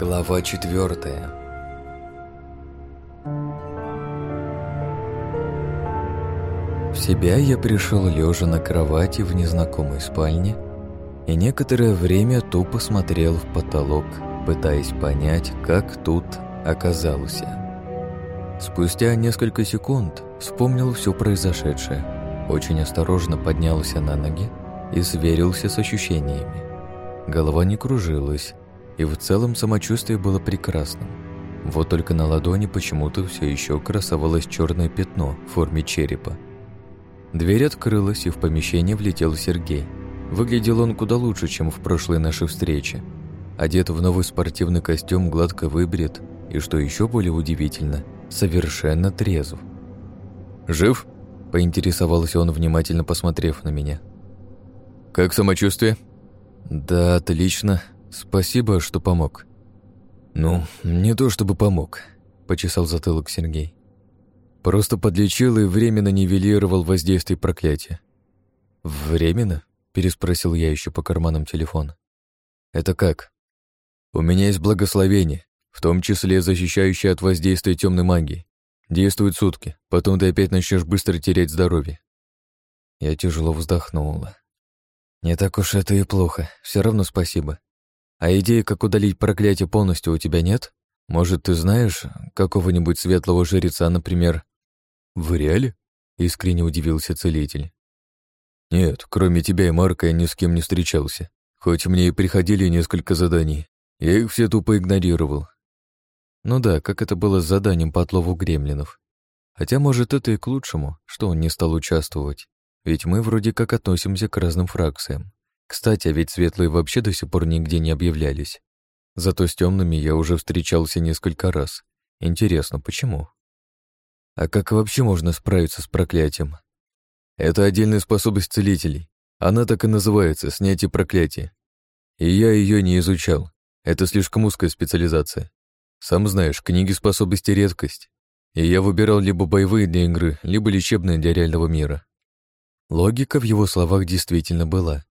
Глава четвертая. В себя я пришел лежа на кровати в незнакомой спальне и некоторое время тупо смотрел в потолок, пытаясь понять, как тут оказался. Спустя несколько секунд вспомнил все произошедшее, очень осторожно поднялся на ноги и сверился с ощущениями. Голова не кружилась, и в целом самочувствие было прекрасным. Вот только на ладони почему-то все еще красовалось черное пятно в форме черепа. Дверь открылась, и в помещение влетел Сергей. Выглядел он куда лучше, чем в прошлой нашей встрече. Одет в новый спортивный костюм, гладко выбрит, и, что еще более удивительно, совершенно трезв. «Жив?» – поинтересовался он, внимательно посмотрев на меня. «Как самочувствие?» «Да, отлично», Спасибо, что помог. Ну, не то чтобы помог, почесал затылок Сергей. Просто подлечил и временно нивелировал воздействие проклятия. Временно? переспросил я еще по карманам телефона. Это как? У меня есть благословение, в том числе защищающее от воздействия темной магии. Действует сутки, потом ты опять начнешь быстро терять здоровье. Я тяжело вздохнула. Не так уж это и плохо, все равно спасибо. А идеи, как удалить проклятие полностью, у тебя нет? Может, ты знаешь какого-нибудь светлого жреца, например?» «В реале?» — искренне удивился целитель. «Нет, кроме тебя и Марка я ни с кем не встречался. Хоть мне и приходили несколько заданий, я их все тупо игнорировал». Ну да, как это было с заданием по отлову гремлинов. Хотя, может, это и к лучшему, что он не стал участвовать, ведь мы вроде как относимся к разным фракциям. Кстати, а ведь светлые вообще до сих пор нигде не объявлялись. Зато с темными я уже встречался несколько раз. Интересно, почему? А как вообще можно справиться с проклятием? Это отдельная способность целителей. Она так и называется — снятие проклятия. И я ее не изучал. Это слишком узкая специализация. Сам знаешь, книги способности — редкость. И я выбирал либо боевые для игры, либо лечебные для реального мира. Логика в его словах действительно была —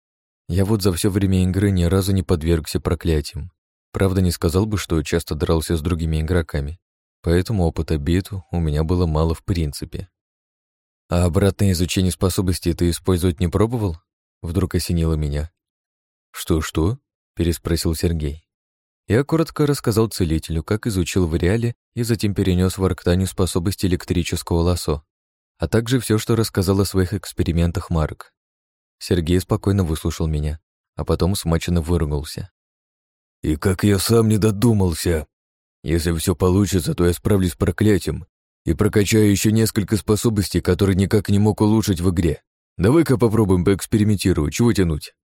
я вот за все время игры ни разу не подвергся проклятиям. Правда, не сказал бы, что часто дрался с другими игроками, поэтому опыта биту у меня было мало в принципе. А обратное изучение способностей ты использовать не пробовал? Вдруг осенило меня. Что-что? переспросил Сергей. Я коротко рассказал целителю, как изучил в реале и затем перенес в Арктанию способности электрического лосо, а также все, что рассказал о своих экспериментах Марк. Сергей спокойно выслушал меня, а потом смачно выругался. «И как я сам не додумался! Если все получится, то я справлюсь с проклятием и прокачаю еще несколько способностей, которые никак не мог улучшить в игре. Давай-ка попробуем поэкспериментирую, чего тянуть?»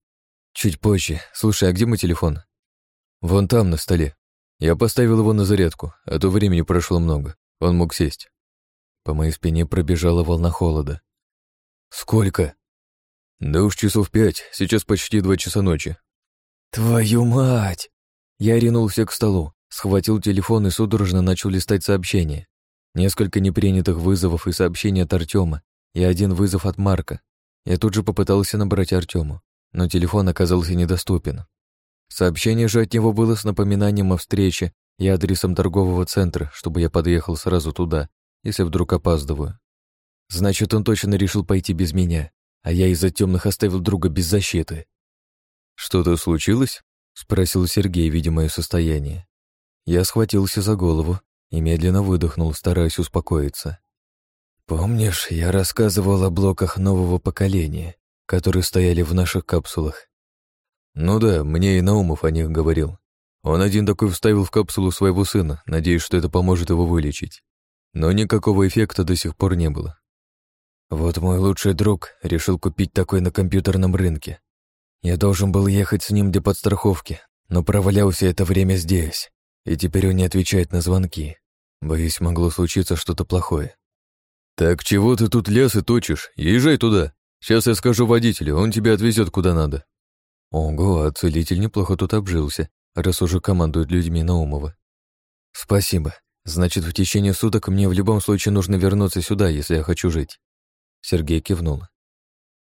«Чуть позже. Слушай, а где мой телефон?» «Вон там, на столе. Я поставил его на зарядку, а то времени прошло много. Он мог сесть». По моей спине пробежала волна холода. «Сколько?» «Да уж часов пять, сейчас почти два часа ночи». «Твою мать!» Я ринулся к столу, схватил телефон и судорожно начал листать сообщения. Несколько непринятых вызовов и сообщений от Артема, и один вызов от Марка. Я тут же попытался набрать Артему, но телефон оказался недоступен. Сообщение же от него было с напоминанием о встрече и адресом торгового центра, чтобы я подъехал сразу туда, если вдруг опаздываю. Значит, он точно решил пойти без меня а я из-за темных оставил друга без защиты. «Что-то случилось?» — спросил Сергей, видя мое состояние. Я схватился за голову и медленно выдохнул, стараясь успокоиться. «Помнишь, я рассказывал о блоках нового поколения, которые стояли в наших капсулах?» «Ну да, мне и Наумов о них говорил. Он один такой вставил в капсулу своего сына, надеясь, что это поможет его вылечить. Но никакого эффекта до сих пор не было. Вот мой лучший друг решил купить такой на компьютерном рынке. Я должен был ехать с ним для подстраховки, но провалялся это время здесь, и теперь он не отвечает на звонки. Боюсь, могло случиться что-то плохое. «Так чего ты тут лес и точишь? Езжай туда. Сейчас я скажу водителю, он тебя отвезет куда надо». Ого, а целитель неплохо тут обжился, раз уже командует людьми Наумова. «Спасибо. Значит, в течение суток мне в любом случае нужно вернуться сюда, если я хочу жить». Сергей кивнул.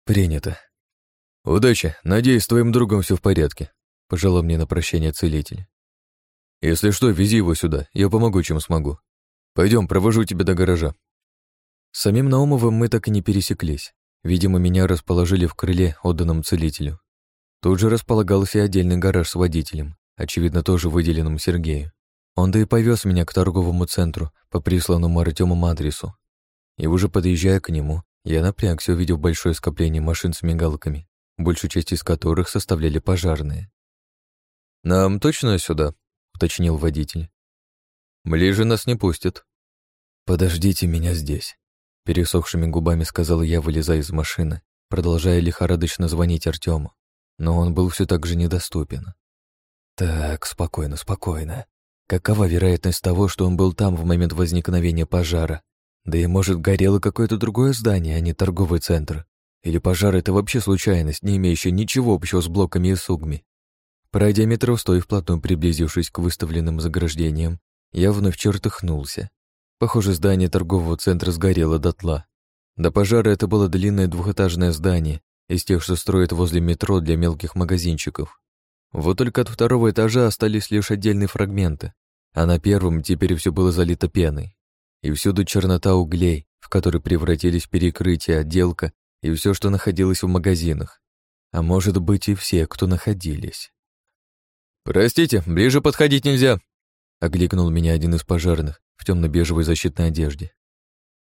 «Принято». «Удачи. Надеюсь, с твоим другом все в порядке», — пожелал мне на прощание целитель. «Если что, вези его сюда. Я помогу, чем смогу. Пойдем, провожу тебя до гаража». С самим Наумовым мы так и не пересеклись. Видимо, меня расположили в крыле, отданном целителю. Тут же располагался и отдельный гараж с водителем, очевидно, тоже выделенным Сергею. Он да и повез меня к торговому центру по присланному Артему адресу. И уже подъезжая к нему, я напрягся, увидев большое скопление машин с мигалками, большую часть из которых составляли пожарные. «Нам точно сюда?» — уточнил водитель. «Ближе нас не пустят». «Подождите меня здесь», — пересохшими губами сказал я, вылезая из машины, продолжая лихорадочно звонить Артему, но он был все так же недоступен. «Так, спокойно, спокойно. Какова вероятность того, что он был там в момент возникновения пожара? Да и, может, горело какое-то другое здание, а не торговый центр. Или пожар — это вообще случайность, не имеющая ничего общего с блоками и сугми. Пройдя метров сто и вплотную приблизившись к выставленным заграждениям, я вновь чертыхнулся. Похоже, здание торгового центра сгорело дотла. До пожара это было длинное двухэтажное здание из тех, что строят возле метро для мелких магазинчиков. Вот только от второго этажа остались лишь отдельные фрагменты, а на первом теперь все было залито пеной и всюду чернота углей, в которые превратились перекрытия, отделка и все, что находилось в магазинах. А может быть и все, кто находились. «Простите, ближе подходить нельзя!» — окликнул меня один из пожарных в темно-бежевой защитной одежде.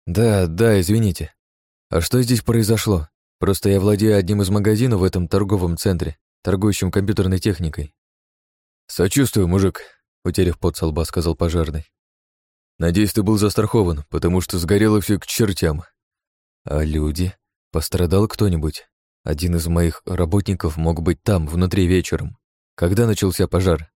«Да, да, извините. А что здесь произошло? Просто я владею одним из магазинов в этом торговом центре, торгующем компьютерной техникой». «Сочувствую, мужик», — утерев пот со лба, сказал пожарный. Надеюсь, ты был застрахован, потому что сгорело все к чертям. А люди? Пострадал кто-нибудь? Один из моих работников мог быть там, внутри вечером. Когда начался пожар?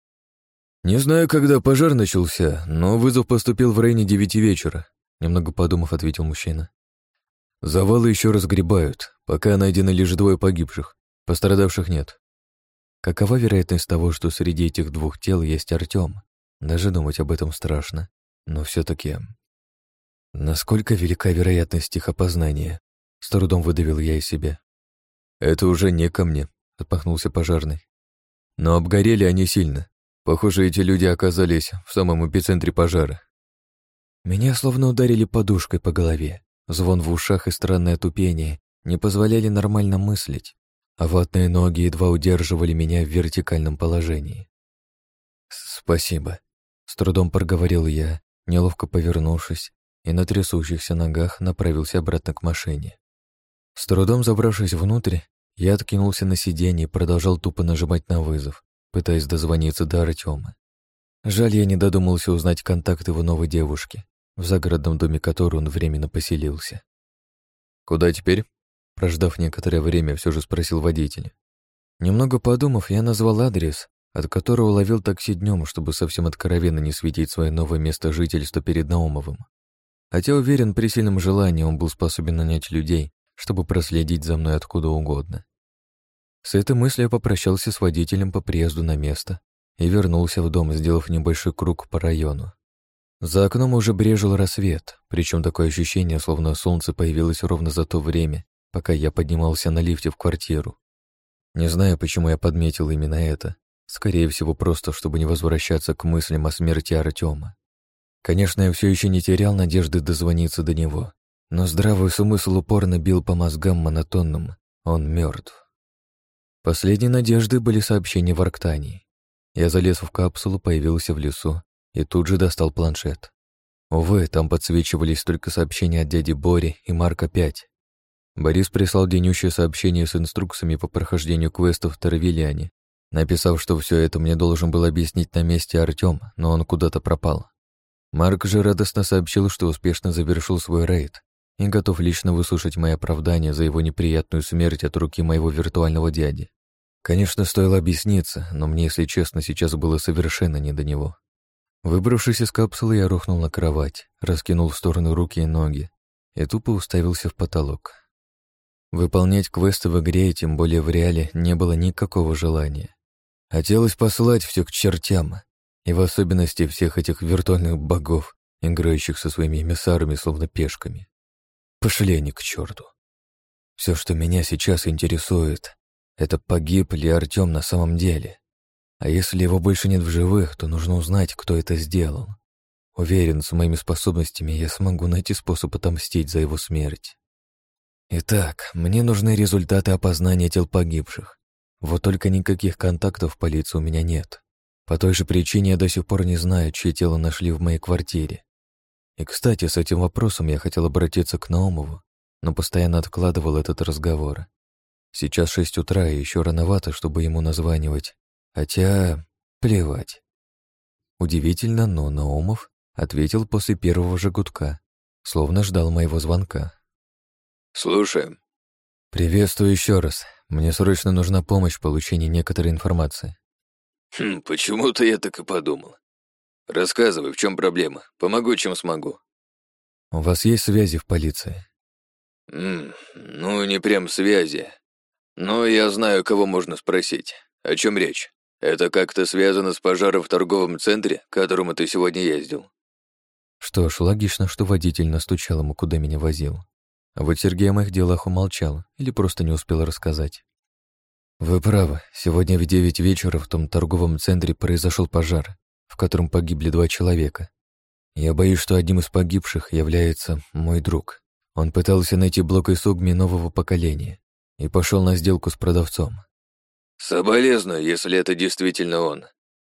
Не знаю, когда пожар начался, но вызов поступил в районе девяти вечера, немного подумав, ответил мужчина. Завалы еще разгребают, пока найдены лишь двое погибших. Пострадавших нет. Какова вероятность того, что среди этих двух тел есть Артем? Даже думать об этом страшно. Ну, но все-таки... Насколько велика вероятность их опознания? С трудом выдавил я из себя. Это уже не ко мне, отмахнулся пожарный. Но обгорели они сильно. Похоже, эти люди оказались в самом эпицентре пожара. Меня словно ударили подушкой по голове. Звон в ушах и странное тупение не позволяли нормально мыслить, а ватные ноги едва удерживали меня в вертикальном положении. «Спасибо», — с трудом проговорил я Неловко повернувшись и на трясущихся ногах направился обратно к машине. С трудом забравшись внутрь, я откинулся на сиденье и продолжал тупо нажимать на вызов, пытаясь дозвониться до Артема. Жаль, я не додумался узнать контакт его новой девушки, в загородном доме которой он временно поселился. «Куда теперь?» Прождав некоторое время, все же спросил водитель. Немного подумав, я назвал адрес, от которого ловил такси днем, чтобы совсем откровенно не светить свое новое место жительства перед Наумовым. Хотя, уверен, при сильном желании он был способен нанять людей, чтобы проследить за мной откуда угодно. С этой мыслью я попрощался с водителем по приезду на место и вернулся в дом, сделав небольшой круг по району. За окном уже брежил рассвет, причем такое ощущение, словно солнце появилось ровно за то время, пока я поднимался на лифте в квартиру. Не знаю, почему я подметил именно это, Скорее всего, просто, чтобы не возвращаться к мыслям о смерти Артема. Конечно, я все еще не терял надежды дозвониться до него, но здравый смысл упорно бил по мозгам монотонным. Он мертв. Последней надеждой были сообщения в Арктании. Я залез в капсулу, появился в лесу и тут же достал планшет. Увы, там подсвечивались только сообщения от дяди Бори и Марка 5. Борис прислал денющее сообщение с инструкциями по прохождению квестов в Тарвилиане Написав, что все это мне должен был объяснить на месте Артём, но он куда-то пропал. Марк же радостно сообщил, что успешно завершил свой рейд и готов лично выслушать мои оправдания за его неприятную смерть от руки моего виртуального дяди. Конечно, стоило объясниться, но мне, если честно, сейчас было совершенно не до него. Выбравшись из капсулы, я рухнул на кровать, раскинул в сторону руки и ноги и тупо уставился в потолок. Выполнять квесты в игре, и тем более в реале, не было никакого желания. Хотелось послать все к чертям, и в особенности всех этих виртуальных богов, играющих со своими эмиссарами словно пешками. Пошли они к черту. Все, что меня сейчас интересует, это погиб ли Артем на самом деле. А если его больше нет в живых, то нужно узнать, кто это сделал. Уверен, с моими способностями я смогу найти способ отомстить за его смерть. Итак, мне нужны результаты опознания тел погибших. Вот только никаких контактов в полиции у меня нет. По той же причине я до сих пор не знаю, чье тело нашли в моей квартире. И, кстати, с этим вопросом я хотел обратиться к Наумову, но постоянно откладывал этот разговор. Сейчас шесть утра, и еще рановато, чтобы ему названивать. Хотя... плевать. Удивительно, но Наумов ответил после первого же гудка, словно ждал моего звонка. «Слушаем». «Приветствую еще раз. Мне срочно нужна помощь в получении некоторой информации. Хм, почему-то я так и подумал. Рассказывай, в чем проблема. Помогу, чем смогу. У вас есть связи в полиции? М ну, не прям связи. Но я знаю, кого можно спросить. О чем речь? Это как-то связано с пожаром в торговом центре, к которому ты сегодня ездил? Что ж, логично, что водитель настучал ему, куда меня возил. А вот Сергей о моих делах умолчал или просто не успел рассказать. «Вы правы. Сегодня в девять вечера в том торговом центре произошел пожар, в котором погибли два человека. Я боюсь, что одним из погибших является мой друг. Он пытался найти блок из угми нового поколения и пошел на сделку с продавцом». «Соболезную, если это действительно он.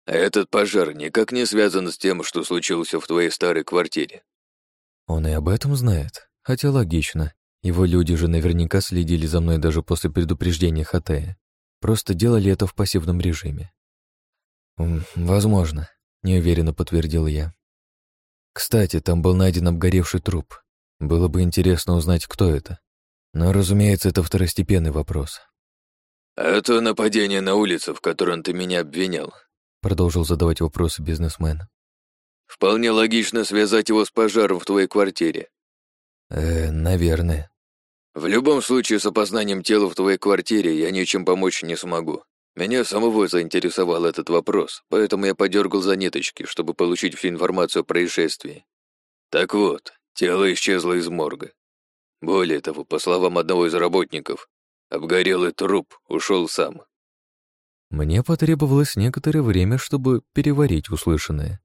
А этот пожар никак не связан с тем, что случилось в твоей старой квартире». «Он и об этом знает?» Хотя логично. Его люди же наверняка следили за мной даже после предупреждения Хатея. Просто делали это в пассивном режиме. «Возможно», — неуверенно подтвердил я. «Кстати, там был найден обгоревший труп. Было бы интересно узнать, кто это. Но, разумеется, это второстепенный вопрос». «Это нападение на улицу, в котором ты меня обвинял», — продолжил задавать вопросы бизнесмен. «Вполне логично связать его с пожаром в твоей квартире. Наверное. В любом случае, с опознанием тела в твоей квартире я ничем помочь не смогу. Меня самого заинтересовал этот вопрос, поэтому я подергал за ниточки, чтобы получить всю информацию о происшествии. Так вот, тело исчезло из морга. Более того, по словам одного из работников, обгорелый труп ушел сам. Мне потребовалось некоторое время, чтобы переварить услышанное.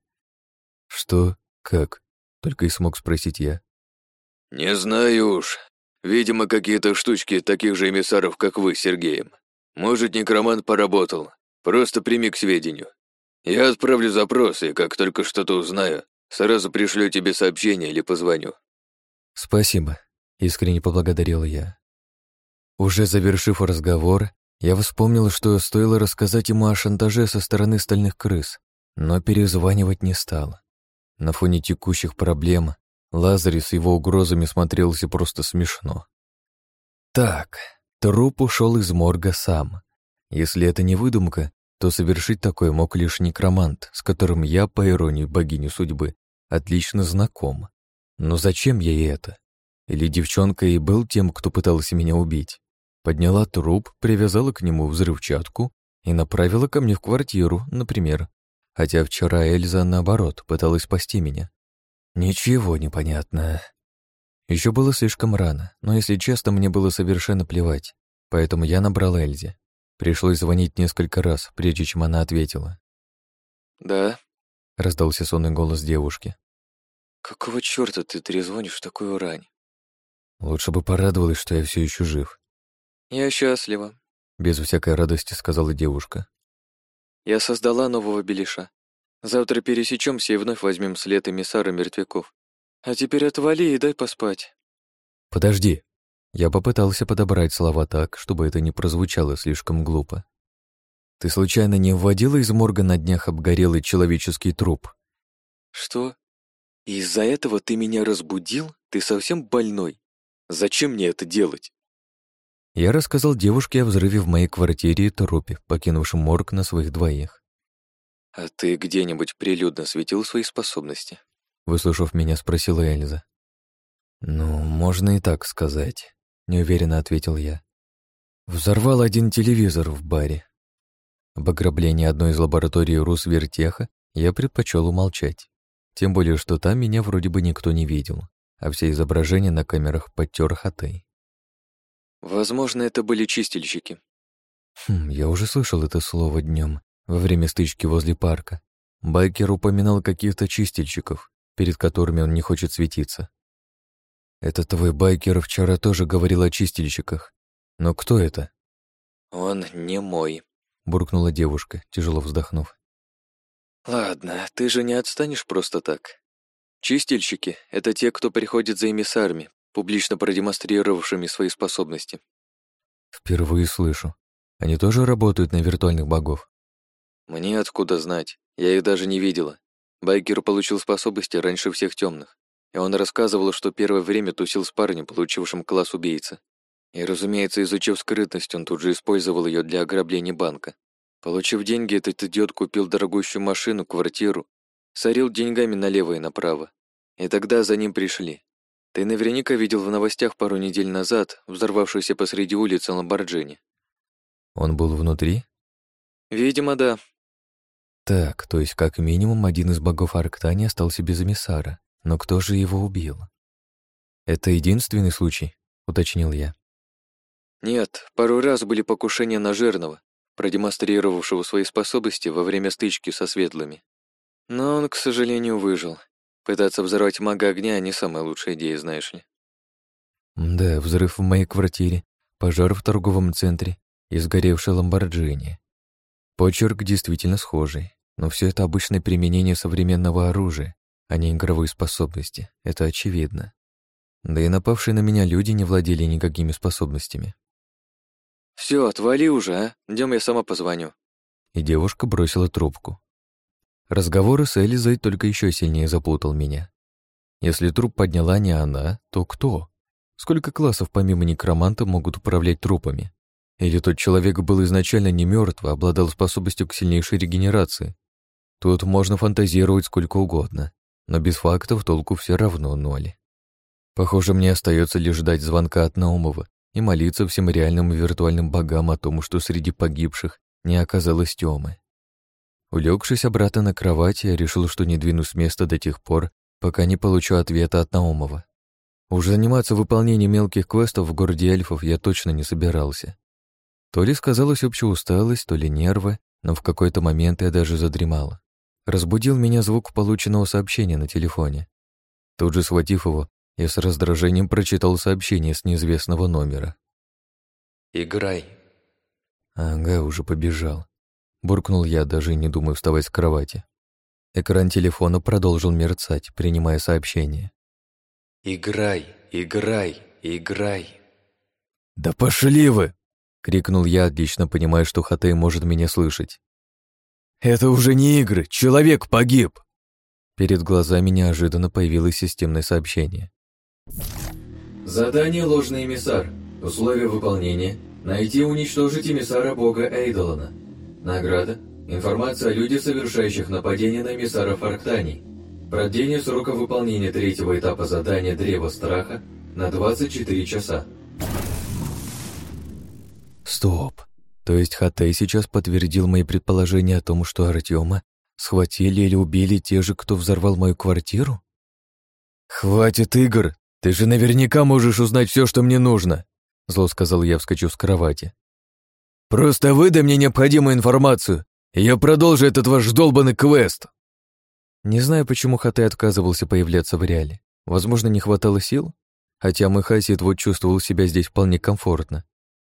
«Что? Как?» — только и смог спросить я. «Не знаю уж. Видимо, какие-то штучки таких же эмиссаров, как вы, Сергеем. Может, некромант поработал. Просто прими к сведению. Я отправлю запрос, и как только что-то узнаю, сразу пришлю тебе сообщение или позвоню». «Спасибо», — искренне поблагодарил я. Уже завершив разговор, я вспомнил, что стоило рассказать ему о шантаже со стороны стальных крыс, но перезванивать не стал. На фоне текущих проблем Лазарь с его угрозами смотрелся просто смешно. Так, труп ушел из морга сам. Если это не выдумка, то совершить такое мог лишь некромант, с которым я, по иронии богини судьбы, отлично знаком. Но зачем ей это? Или девчонка и был тем, кто пытался меня убить? Подняла труп, привязала к нему взрывчатку и направила ко мне в квартиру, например. Хотя вчера Эльза, наоборот, пыталась спасти меня. Ничего непонятно. Еще было слишком рано, но, если честно, мне было совершенно плевать. Поэтому я набрал Эльзе. Пришлось звонить несколько раз, прежде чем она ответила. «Да?» — раздался сонный голос девушки. «Какого чёрта ты трезвонишь в такую рань?» «Лучше бы порадовалась, что я все еще жив». «Я счастлива», — без всякой радости сказала девушка. «Я создала нового Белиша. Завтра пересечемся и вновь возьмем след эмиссара мертвяков. А теперь отвали и дай поспать». «Подожди». Я попытался подобрать слова так, чтобы это не прозвучало слишком глупо. «Ты случайно не вводила из морга на днях обгорелый человеческий труп?» «Что? Из-за этого ты меня разбудил? Ты совсем больной? Зачем мне это делать?» Я рассказал девушке о взрыве в моей квартире и трупе, покинувшем морг на своих двоих. «А ты где-нибудь прилюдно светил свои способности?» Выслушав меня, спросила Эльза. «Ну, можно и так сказать», — неуверенно ответил я. Взорвал один телевизор в баре. Об ограблении одной из лабораторий Русвертеха я предпочел умолчать. Тем более, что там меня вроде бы никто не видел, а все изображения на камерах подтер хатай. «Возможно, это были чистильщики». Хм, я уже слышал это слово днем, во время стычки возле парка. Байкер упоминал каких-то чистильщиков, перед которыми он не хочет светиться. «Этот твой байкер вчера тоже говорил о чистильщиках. Но кто это?» «Он не мой», — буркнула девушка, тяжело вздохнув. «Ладно, ты же не отстанешь просто так. Чистильщики — это те, кто приходит за эмиссарами, публично продемонстрировавшими свои способности». «Впервые слышу. Они тоже работают на виртуальных богов?» Мне откуда знать? Я их даже не видела. Байкер получил способности раньше всех темных, и он рассказывал, что первое время тусил с парнем, получившим класс убийцы. И, разумеется, изучив скрытность, он тут же использовал ее для ограбления банка. Получив деньги, этот идиот купил дорогущую машину, квартиру, сорил деньгами налево и направо. И тогда за ним пришли. Ты наверняка видел в новостях пару недель назад взорвавшуюся посреди улицы Ламборджини. Он был внутри? Видимо, да. Так, то есть как минимум один из богов Арктани остался без эмиссара. Но кто же его убил? Это единственный случай, уточнил я. Нет, пару раз были покушения на жирного, продемонстрировавшего свои способности во время стычки со светлыми. Но он, к сожалению, выжил. Пытаться взорвать мага огня не самая лучшая идея, знаешь ли. Да, взрыв в моей квартире, пожар в торговом центре и сгоревшая ламборджини. Почерк действительно схожий. Но все это обычное применение современного оружия, а не игровые способности, это очевидно. Да и напавшие на меня люди не владели никакими способностями. Все, отвали уже, а? Идем, я сама позвоню». И девушка бросила трубку. Разговоры с Элизой только еще сильнее запутал меня. Если труп подняла не она, то кто? Сколько классов помимо некроманта могут управлять трупами? Или тот человек был изначально не мертв, а обладал способностью к сильнейшей регенерации? Тут можно фантазировать сколько угодно, но без фактов толку все равно ноль. Похоже, мне остается лишь ждать звонка от Наумова и молиться всем реальным и виртуальным богам о том, что среди погибших не оказалось Тёмы. Улегшись обратно на кровать, я решил, что не двинусь с места до тех пор, пока не получу ответа от Наумова. Уж заниматься выполнением мелких квестов в городе эльфов я точно не собирался. То ли сказалась общая усталость, то ли нервы, но в какой-то момент я даже задремала. Разбудил меня звук полученного сообщения на телефоне. Тут же схватив его, я с раздражением прочитал сообщение с неизвестного номера. «Играй». Ага, уже побежал. Буркнул я, даже не думая вставать с кровати. Экран телефона продолжил мерцать, принимая сообщение. «Играй, играй, играй!» «Да пошли вы!» — крикнул я, отлично понимая, что Хатей может меня слышать. Это уже не игры, человек погиб!» Перед глазами неожиданно появилось системное сообщение. Задание «Ложный эмиссар». Условия выполнения – найти и уничтожить эмиссара бога Эйдолана. Награда – информация о людях, совершающих нападение на эмиссаров Арктаний. Продление срока выполнения третьего этапа задания «Древо страха» на 24 часа. Стоп. То есть Хатей сейчас подтвердил мои предположения о том, что Артема схватили или убили те же, кто взорвал мою квартиру? «Хватит игр! Ты же наверняка можешь узнать все, что мне нужно!» Зло сказал я, вскочив с кровати. «Просто выдай мне необходимую информацию, и я продолжу этот ваш долбанный квест!» Не знаю, почему Хатей отказывался появляться в реале. Возможно, не хватало сил? Хотя мой Мэхасид вот чувствовал себя здесь вполне комфортно.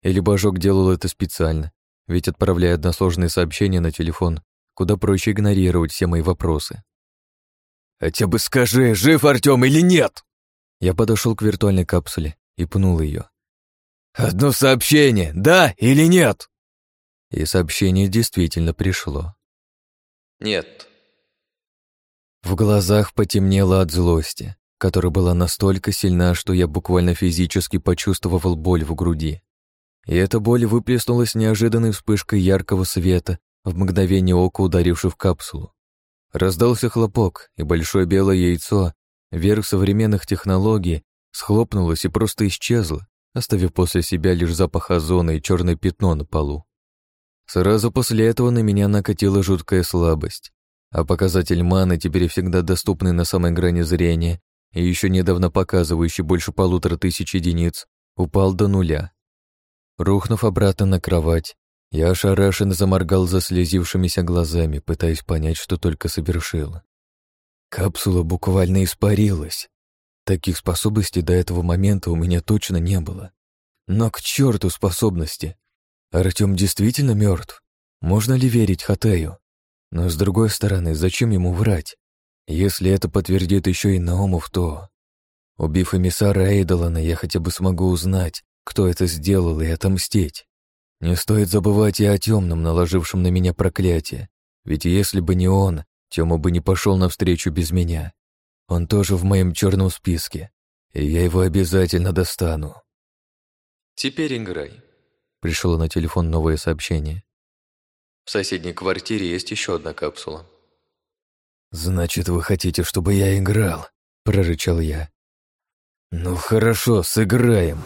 Или Божок делал это специально, ведь отправляя односложные сообщения на телефон, куда проще игнорировать все мои вопросы. «А «Хотя бы скажи, жив Артём или нет?» Я подошел к виртуальной капсуле и пнул ее. «Одно сообщение, да или нет?» И сообщение действительно пришло. «Нет». В глазах потемнело от злости, которая была настолько сильна, что я буквально физически почувствовал боль в груди. И эта боль выплеснулась неожиданной вспышкой яркого света, в мгновение ока ударивший в капсулу. Раздался хлопок, и большое белое яйцо, верх современных технологий, схлопнулось и просто исчезло, оставив после себя лишь запах озона и черное пятно на полу. Сразу после этого на меня накатила жуткая слабость, а показатель маны, теперь всегда доступный на самой грани зрения и еще недавно показывающий больше полутора тысяч единиц, упал до нуля. Рухнув обратно на кровать, я ошарашенно заморгал заслезившимися глазами, пытаясь понять, что только совершил. Капсула буквально испарилась. Таких способностей до этого момента у меня точно не было. Но к черту способности! Артем действительно мертв. Можно ли верить Хатею? Но с другой стороны, зачем ему врать? Если это подтвердит еще и Наумов, то... Убив эмиссара Эйдолана, я хотя бы смогу узнать, кто это сделал, и отомстить. Не стоит забывать и о темном, наложившем на меня проклятие. Ведь если бы не он, Тёма бы не пошел навстречу без меня. Он тоже в моем черном списке, и я его обязательно достану. Теперь играй. Пришло на телефон новое сообщение. В соседней квартире есть еще одна капсула. Значит, вы хотите, чтобы я играл? прорычал я. Ну хорошо, сыграем.